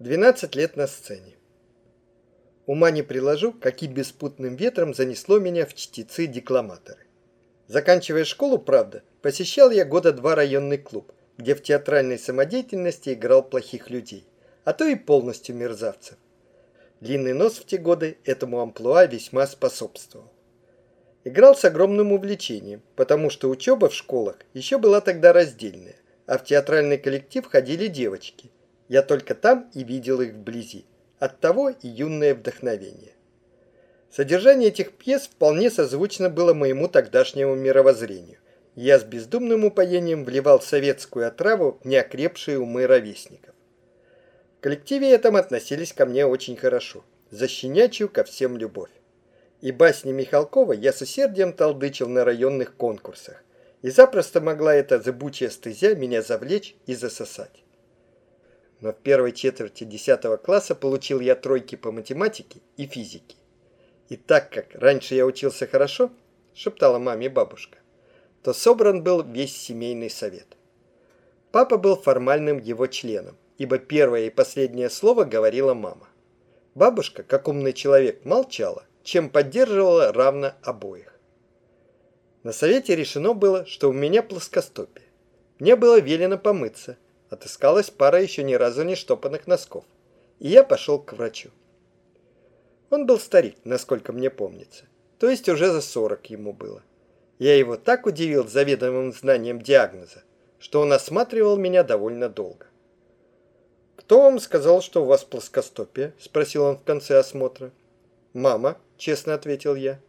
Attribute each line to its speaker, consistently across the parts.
Speaker 1: 12 лет на сцене. Ума не приложу, каким беспутным ветром занесло меня в чтецы-декламаторы. Заканчивая школу, правда, посещал я года два районный клуб, где в театральной самодеятельности играл плохих людей, а то и полностью мерзавцев. Длинный нос в те годы этому амплуа весьма способствовал. Играл с огромным увлечением, потому что учеба в школах еще была тогда раздельная, а в театральный коллектив ходили девочки – я только там и видел их вблизи. Оттого и юное вдохновение. Содержание этих пьес вполне созвучно было моему тогдашнему мировоззрению. Я с бездумным упоением вливал советскую отраву в неокрепшие умы ровесников. В коллективе этом относились ко мне очень хорошо, за ко всем любовь. И басни Михалкова я с усердием толдычил на районных конкурсах, и запросто могла эта зыбучая стезя меня завлечь и засосать но в первой четверти 10 класса получил я тройки по математике и физике. И так как раньше я учился хорошо, шептала маме бабушка, то собран был весь семейный совет. Папа был формальным его членом, ибо первое и последнее слово говорила мама. Бабушка, как умный человек, молчала, чем поддерживала равно обоих. На совете решено было, что у меня плоскостопие. Мне было велено помыться – Отыскалась пара еще ни разу не штопанных носков. И я пошел к врачу. Он был старик, насколько мне помнится. То есть уже за сорок ему было. Я его так удивил заведомым знанием диагноза, что он осматривал меня довольно долго. «Кто вам сказал, что у вас плоскостопие?» – спросил он в конце осмотра. «Мама», – честно ответил я.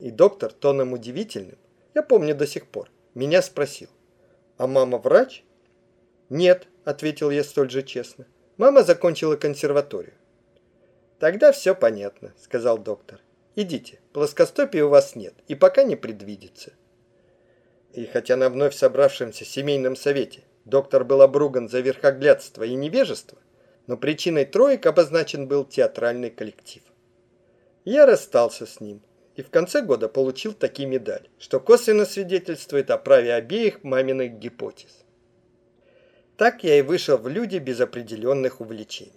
Speaker 1: И доктор тоном удивительным, я помню до сих пор, меня спросил. «А мама врач?» «Нет», — ответил я столь же честно. «Мама закончила консерваторию». «Тогда все понятно», — сказал доктор. «Идите, плоскостопия у вас нет и пока не предвидится». И хотя на вновь собравшемся семейном совете доктор был обруган за верхоглядство и невежество, но причиной троек обозначен был театральный коллектив. Я расстался с ним и в конце года получил такие медали, что косвенно свидетельствует о праве обеих маминых гипотез. Так я и вышел в люди без определенных увлечений.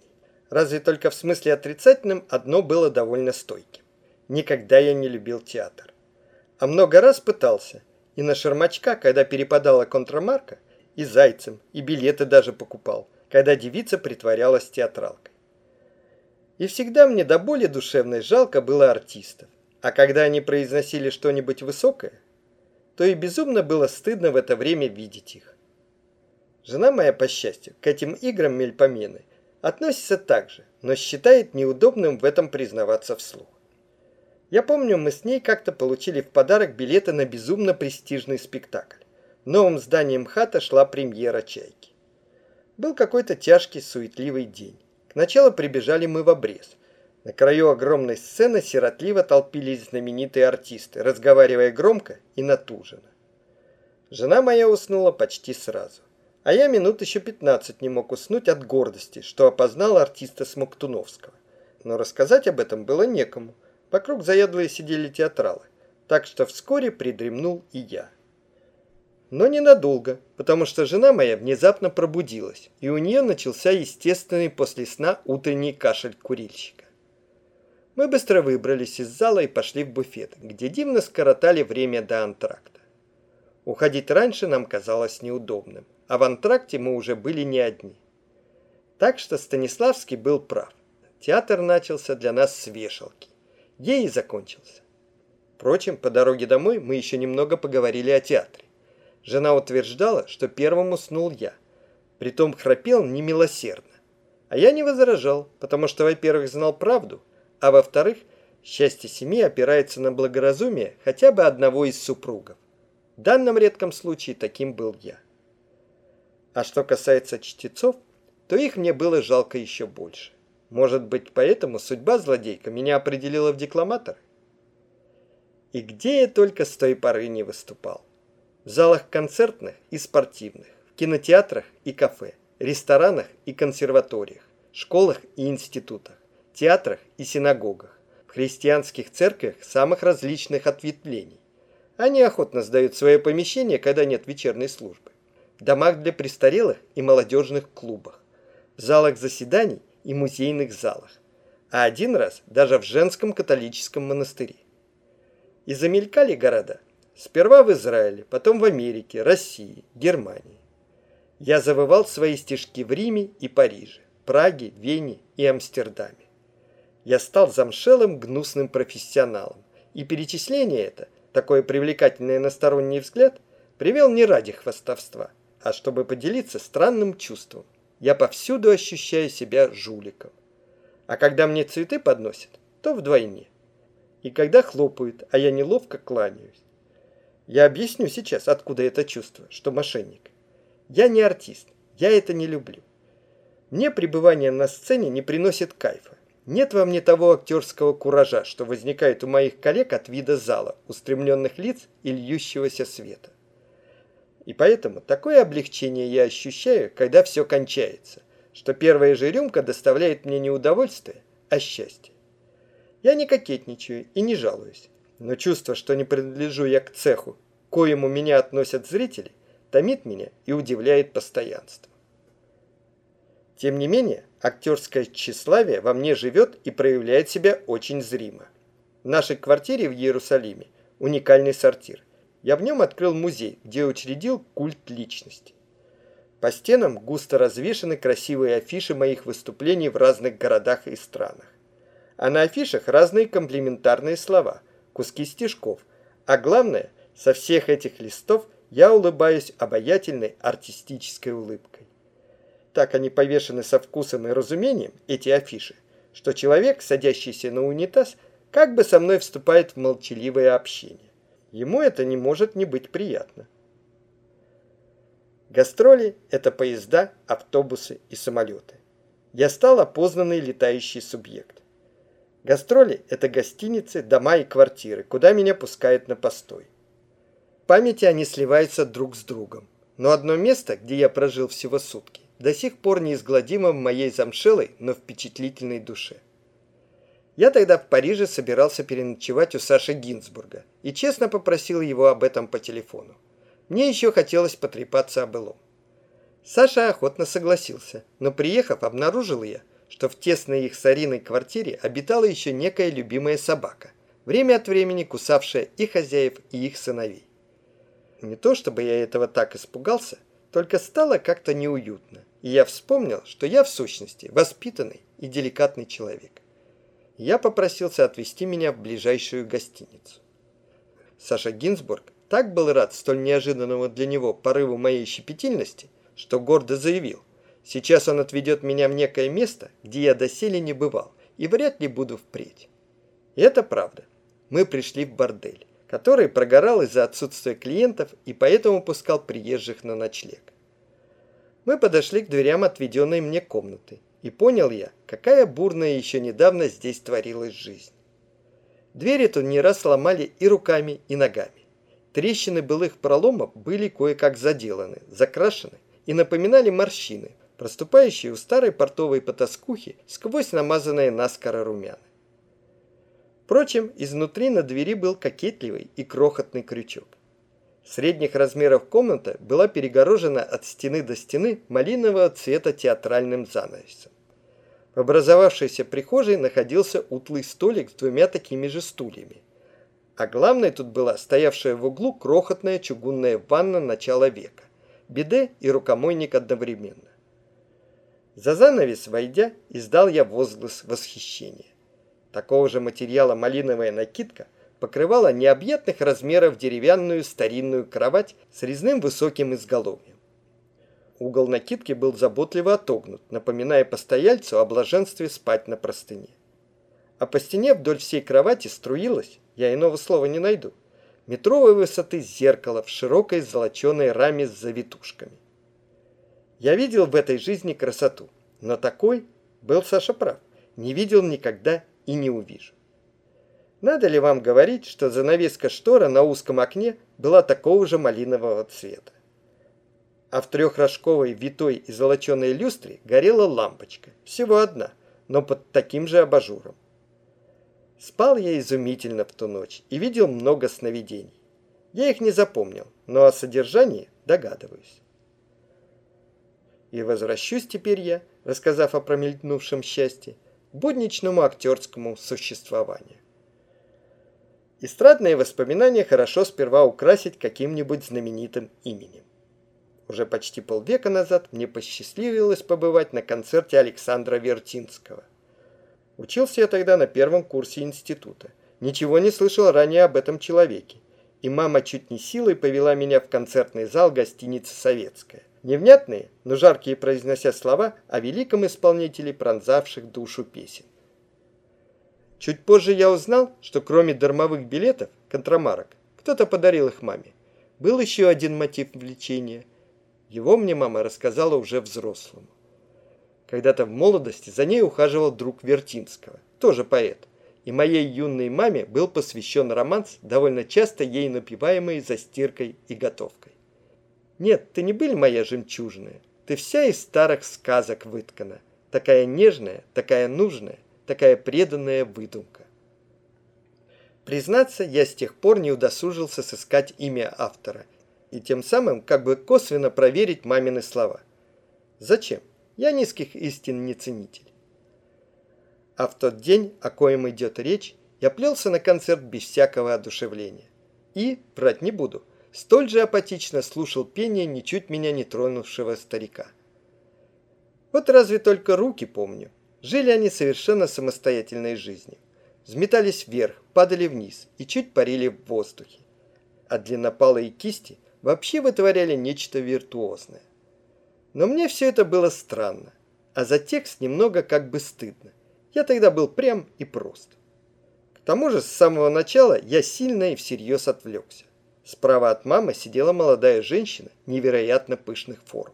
Speaker 1: Разве только в смысле отрицательном одно было довольно стойким. Никогда я не любил театр. А много раз пытался. И на Шермачка, когда перепадала контрамарка, и зайцем, и билеты даже покупал, когда девица притворялась театралкой. И всегда мне до боли душевной жалко было артистов. А когда они произносили что-нибудь высокое, то и безумно было стыдно в это время видеть их. Жена моя, по счастью, к этим играм мельпомены относится так же, но считает неудобным в этом признаваться вслух. Я помню, мы с ней как-то получили в подарок билеты на безумно престижный спектакль. В новом здании МХАТа шла премьера «Чайки». Был какой-то тяжкий, суетливый день. К началу прибежали мы в обрез. На краю огромной сцены сиротливо толпились знаменитые артисты, разговаривая громко и натуженно. Жена моя уснула почти сразу. А я минут еще 15 не мог уснуть от гордости, что опознал артиста Смоктуновского. Но рассказать об этом было некому. Вокруг заядлые сидели театралы. Так что вскоре придремнул и я. Но ненадолго, потому что жена моя внезапно пробудилась, и у нее начался естественный после сна утренний кашель курильщика. Мы быстро выбрались из зала и пошли в буфет, где дивно скоротали время до антракта. Уходить раньше нам казалось неудобным а в антракте мы уже были не одни. Так что Станиславский был прав. Театр начался для нас с вешалки. Ей и закончился. Впрочем, по дороге домой мы еще немного поговорили о театре. Жена утверждала, что первым уснул я. Притом храпел немилосердно. А я не возражал, потому что, во-первых, знал правду, а во-вторых, счастье семьи опирается на благоразумие хотя бы одного из супругов. В данном редком случае таким был я. А что касается чтецов, то их мне было жалко еще больше. Может быть, поэтому судьба злодейка меня определила в декламатор? И где я только с той поры не выступал. В залах концертных и спортивных, в кинотеатрах и кафе, ресторанах и консерваториях, школах и институтах, театрах и синагогах, в христианских церквях самых различных ответвлений. Они охотно сдают свое помещение, когда нет вечерней службы домах для престарелых и молодежных клубах, залах заседаний и музейных залах, а один раз даже в женском католическом монастыре. И замелькали города. Сперва в Израиле, потом в Америке, России, Германии. Я завывал свои стишки в Риме и Париже, Праге, Вене и Амстердаме. Я стал замшелым гнусным профессионалом, и перечисление это, такое привлекательное на сторонний взгляд, привел не ради хвастовства, а чтобы поделиться странным чувством. Я повсюду ощущаю себя жуликом. А когда мне цветы подносят, то вдвойне. И когда хлопают, а я неловко кланяюсь. Я объясню сейчас, откуда это чувство, что мошенник. Я не артист, я это не люблю. Мне пребывание на сцене не приносит кайфа. Нет во мне того актерского куража, что возникает у моих коллег от вида зала, устремленных лиц и льющегося света. И поэтому такое облегчение я ощущаю, когда все кончается, что первая же рюмка доставляет мне не удовольствие, а счастье. Я не кокетничаю и не жалуюсь, но чувство, что не принадлежу я к цеху, к коему меня относят зрители, томит меня и удивляет постоянство. Тем не менее, актерское тщеславие во мне живет и проявляет себя очень зримо. В нашей квартире в Иерусалиме уникальный сортир. Я в нем открыл музей, где учредил культ личности. По стенам густо развешаны красивые афиши моих выступлений в разных городах и странах. А на афишах разные комплиментарные слова, куски стишков. А главное, со всех этих листов я улыбаюсь обаятельной артистической улыбкой. Так они повешены со вкусом и разумением, эти афиши, что человек, садящийся на унитаз, как бы со мной вступает в молчаливое общение. Ему это не может не быть приятно. Гастроли – это поезда, автобусы и самолеты. Я стал опознанный летающий субъект. Гастроли – это гостиницы, дома и квартиры, куда меня пускают на постой. В памяти они сливаются друг с другом. Но одно место, где я прожил всего сутки, до сих пор неизгладимо в моей замшелой, но впечатлительной душе. Я тогда в Париже собирался переночевать у Саши Гинзбурга и честно попросил его об этом по телефону. Мне еще хотелось потрепаться о былом. Саша охотно согласился, но приехав, обнаружил я, что в тесной их с Ариной квартире обитала еще некая любимая собака, время от времени кусавшая и хозяев, и их сыновей. Не то чтобы я этого так испугался, только стало как-то неуютно, и я вспомнил, что я в сущности воспитанный и деликатный человек. Я попросился отвезти меня в ближайшую гостиницу. Саша Гинзбург так был рад столь неожиданному для него порыву моей щепетильности, что гордо заявил, сейчас он отведет меня в некое место, где я доселе не бывал, и вряд ли буду впредь. И это правда. Мы пришли в бордель который прогорал из-за отсутствия клиентов и поэтому пускал приезжих на ночлег. Мы подошли к дверям отведенной мне комнаты, и понял я, какая бурная еще недавно здесь творилась жизнь. Двери тут не раз сломали и руками, и ногами. Трещины былых проломов были кое-как заделаны, закрашены и напоминали морщины, проступающие у старой портовой потаскухи сквозь намазанные наскоро румяна. Впрочем, изнутри на двери был кокетливый и крохотный крючок. Средних размеров комната была перегорожена от стены до стены малинового цвета театральным занавесом. В образовавшейся прихожей находился утлый столик с двумя такими же стульями. А главной тут была стоявшая в углу крохотная чугунная ванна начала века, биде и рукомойник одновременно. За занавес, войдя, издал я возглас восхищения. Такого же материала малиновая накидка покрывала необъятных размеров деревянную старинную кровать с резным высоким изголовьем. Угол накидки был заботливо отогнут, напоминая постояльцу о блаженстве спать на простыне. А по стене вдоль всей кровати струилось, я иного слова не найду, метровой высоты зеркало в широкой золоченой раме с завитушками. Я видел в этой жизни красоту, но такой, был Саша прав, не видел никогда и не увижу. Надо ли вам говорить, что занавеска штора на узком окне была такого же малинового цвета? А в трехрожковой витой и золоченой люстре горела лампочка, всего одна, но под таким же абажуром. Спал я изумительно в ту ночь и видел много сновидений. Я их не запомнил, но о содержании догадываюсь. И возвращусь теперь я, рассказав о промелькнувшем счастье, к будничному актерскому существованию. Эстрадные воспоминания хорошо сперва украсить каким-нибудь знаменитым именем. Уже почти полвека назад мне посчастливилось побывать на концерте Александра Вертинского. Учился я тогда на первом курсе института. Ничего не слышал ранее об этом человеке. И мама чуть не силой повела меня в концертный зал гостиницы «Советская». Невнятные, но жаркие произнося слова о великом исполнителе пронзавших душу песен. Чуть позже я узнал, что кроме дармовых билетов, контрамарок, кто-то подарил их маме. Был еще один мотив влечения. Его мне мама рассказала уже взрослому. Когда-то в молодости за ней ухаживал друг Вертинского, тоже поэт. И моей юной маме был посвящен романс, довольно часто ей напеваемый за стиркой и готовкой. Нет, ты не быль моя жемчужная, ты вся из старых сказок выткана, такая нежная, такая нужная, такая преданная выдумка. Признаться, я с тех пор не удосужился сыскать имя автора и тем самым как бы косвенно проверить мамины слова. Зачем? Я низких истин не ценитель. А в тот день, о коем идет речь, я плелся на концерт без всякого одушевления. И, брать не буду, столь же апатично слушал пение ничуть меня не тронувшего старика. Вот разве только руки помню, Жили они совершенно самостоятельной жизнью. Взметались вверх, падали вниз и чуть парили в воздухе. А длиннопалые кисти вообще вытворяли нечто виртуозное. Но мне все это было странно, а за текст немного как бы стыдно. Я тогда был прям и прост. К тому же с самого начала я сильно и всерьез отвлекся. Справа от мамы сидела молодая женщина невероятно пышных форм.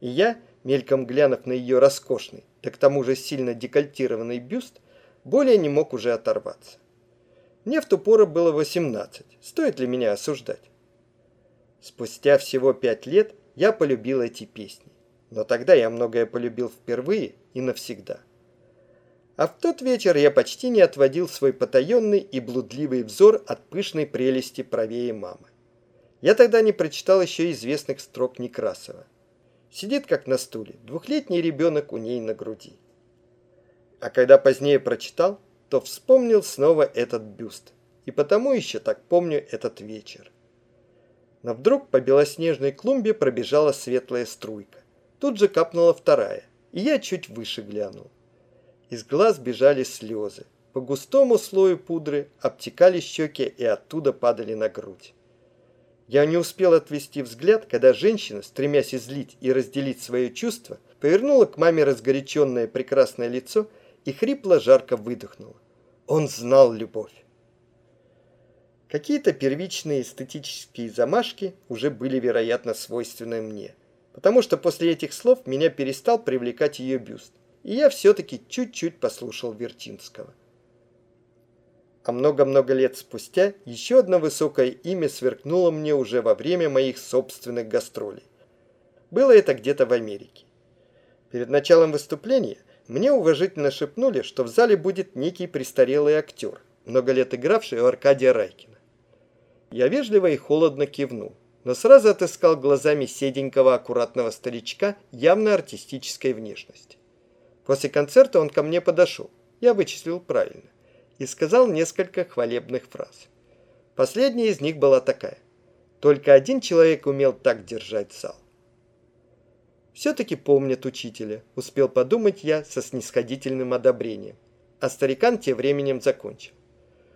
Speaker 1: И я, мельком глянув на ее роскошный, да к тому же сильно декольтированный бюст, более не мог уже оторваться. Мне в ту пору было 18, стоит ли меня осуждать? Спустя всего пять лет я полюбил эти песни, но тогда я многое полюбил впервые и навсегда. А в тот вечер я почти не отводил свой потаенный и блудливый взор от пышной прелести правее мамы. Я тогда не прочитал еще известных строк Некрасова. Сидит как на стуле, двухлетний ребенок у ней на груди. А когда позднее прочитал, то вспомнил снова этот бюст. И потому еще так помню этот вечер. Но вдруг по белоснежной клумбе пробежала светлая струйка. Тут же капнула вторая, и я чуть выше глянул. Из глаз бежали слезы. По густому слою пудры обтекали щеки и оттуда падали на грудь. Я не успел отвести взгляд, когда женщина, стремясь излить и разделить свое чувство, повернула к маме разгоряченное прекрасное лицо и хрипло жарко выдохнула. Он знал любовь. Какие-то первичные эстетические замашки уже были, вероятно, свойственны мне, потому что после этих слов меня перестал привлекать ее бюст, и я все-таки чуть-чуть послушал Вертинского. А много-много лет спустя еще одно высокое имя сверкнуло мне уже во время моих собственных гастролей. Было это где-то в Америке. Перед началом выступления мне уважительно шепнули, что в зале будет некий престарелый актер, много лет игравший у Аркадия Райкина. Я вежливо и холодно кивнул, но сразу отыскал глазами седенького аккуратного старичка явно артистической внешности. После концерта он ко мне подошел. Я вычислил правильно и сказал несколько хвалебных фраз. Последняя из них была такая. Только один человек умел так держать зал. Все-таки помнят учителя, успел подумать я со снисходительным одобрением. А старикан тем временем закончил.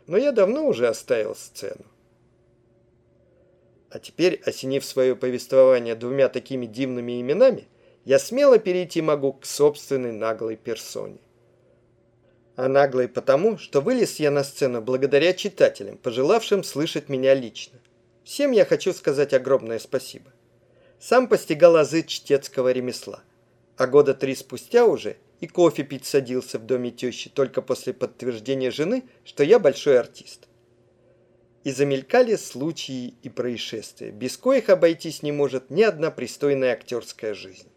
Speaker 1: Но я давно уже оставил сцену. А теперь, осенив свое повествование двумя такими дивными именами, я смело перейти могу к собственной наглой персоне а наглый потому, что вылез я на сцену благодаря читателям, пожелавшим слышать меня лично. Всем я хочу сказать огромное спасибо. Сам постигал азы чтецкого ремесла, а года три спустя уже и кофе пить садился в доме тещи только после подтверждения жены, что я большой артист. И замелькали случаи и происшествия, без коих обойтись не может ни одна пристойная актерская жизнь.